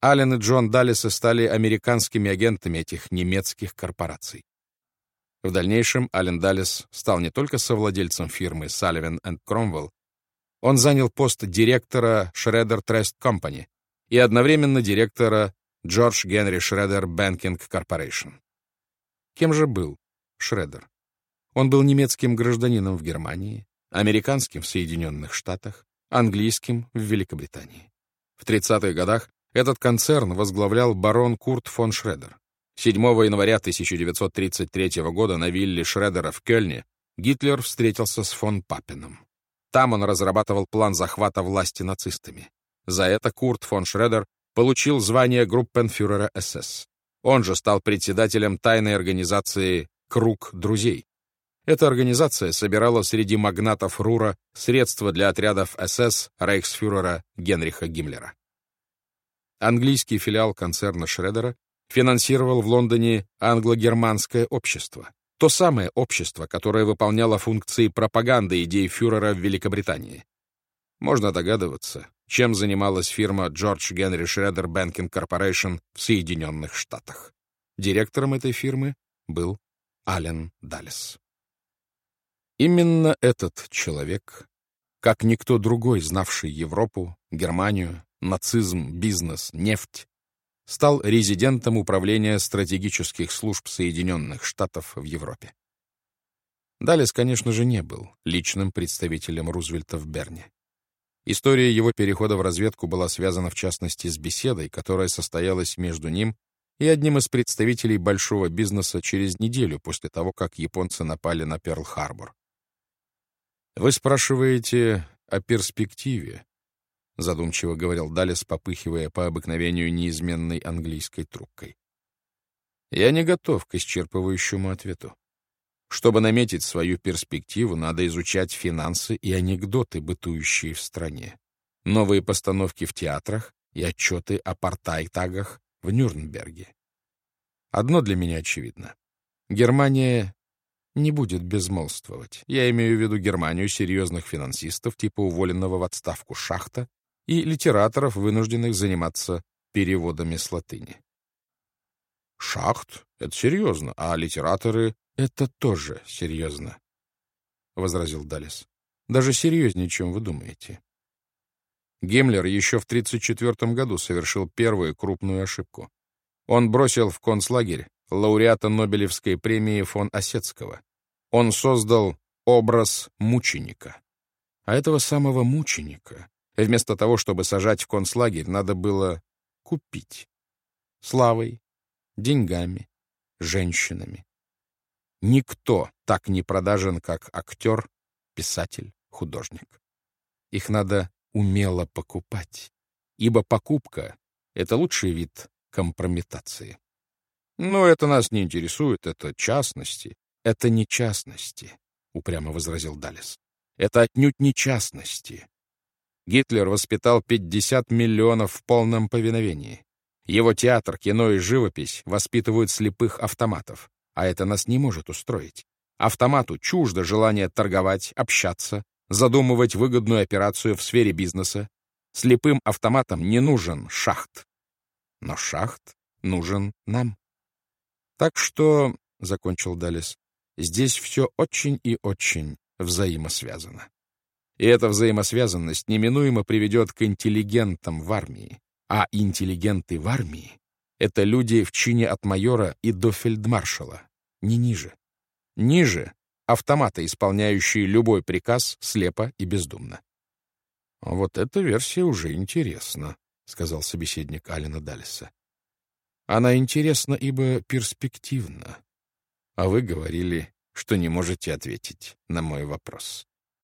Аллен и Джон Даллесы стали американскими агентами этих немецких корпораций. В дальнейшем Аллен Даллес стал не только совладельцем фирмы Sullivan Cromwell, он занял пост директора Shredder Trust Company и одновременно директора George Генри Shredder Banking Corporation. Кем же был Шредер? Он был немецким гражданином в Германии, американским в Соединенных Штатах, английским в Великобритании. В 30-х годах этот концерн возглавлял барон Курт фон Шредер. 7 января 1933 года на вилле Шредера в Кёльне Гитлер встретился с фон Папином. Там он разрабатывал план захвата власти нацистами. За это Курт фон Шредер получил звание группенфюрера СС. Он же стал председателем тайной организации «Круг друзей». Эта организация собирала среди магнатов Рура средства для отрядов СС рейхсфюрера Генриха Гиммлера. Английский филиал концерна Шредера финансировал в Лондоне англо-германское общество, то самое общество, которое выполняло функции пропаганды идей фюрера в Великобритании. Можно догадываться, чем занималась фирма George Генри Шредер Banking Corporation в Соединенных Штатах. Директором этой фирмы был Ален Даллес. Именно этот человек, как никто другой, знавший Европу, Германию, нацизм, бизнес, нефть, стал резидентом Управления стратегических служб Соединенных Штатов в Европе. Далес, конечно же, не был личным представителем Рузвельта в Берне. История его перехода в разведку была связана в частности с беседой, которая состоялась между ним и одним из представителей большого бизнеса через неделю после того, как японцы напали на Перл-Харбор. «Вы спрашиваете о перспективе», — задумчиво говорил Далес, попыхивая по обыкновению неизменной английской трубкой. «Я не готов к исчерпывающему ответу. Чтобы наметить свою перспективу, надо изучать финансы и анекдоты, бытующие в стране, новые постановки в театрах и отчеты о партайтагах в Нюрнберге. Одно для меня очевидно. Германия не будет безмолвствовать. Я имею в виду Германию серьезных финансистов, типа уволенного в отставку Шахта и литераторов, вынужденных заниматься переводами с латыни. Шахт — это серьезно, а литераторы — это тоже серьезно, — возразил Далес. Даже серьезнее, чем вы думаете. Геммлер еще в 1934 году совершил первую крупную ошибку. Он бросил в концлагерь лауреата Нобелевской премии фон Осетского. Он создал образ мученика. А этого самого мученика Вместо того, чтобы сажать в концлагерь, надо было купить. Славой, деньгами, женщинами. Никто так не продажен, как актер, писатель, художник. Их надо умело покупать, ибо покупка — это лучший вид компрометации. Но это нас не интересует, это частности. Это не частности, — упрямо возразил Далес. Это отнюдь не частности. Гитлер воспитал 50 миллионов в полном повиновении. Его театр, кино и живопись воспитывают слепых автоматов, а это нас не может устроить. Автомату чуждо желание торговать, общаться, задумывать выгодную операцию в сфере бизнеса. Слепым автоматам не нужен шахт. Но шахт нужен нам. Так что, — закончил Далес, — здесь все очень и очень взаимосвязано. И эта взаимосвязанность неминуемо приведет к интеллигентам в армии. А интеллигенты в армии — это люди в чине от майора и до фельдмаршала, не ниже. Ниже — автоматы, исполняющие любой приказ слепо и бездумно. «Вот эта версия уже интересна», — сказал собеседник Алина Далиса. «Она интересна, ибо перспективна. А вы говорили, что не можете ответить на мой вопрос».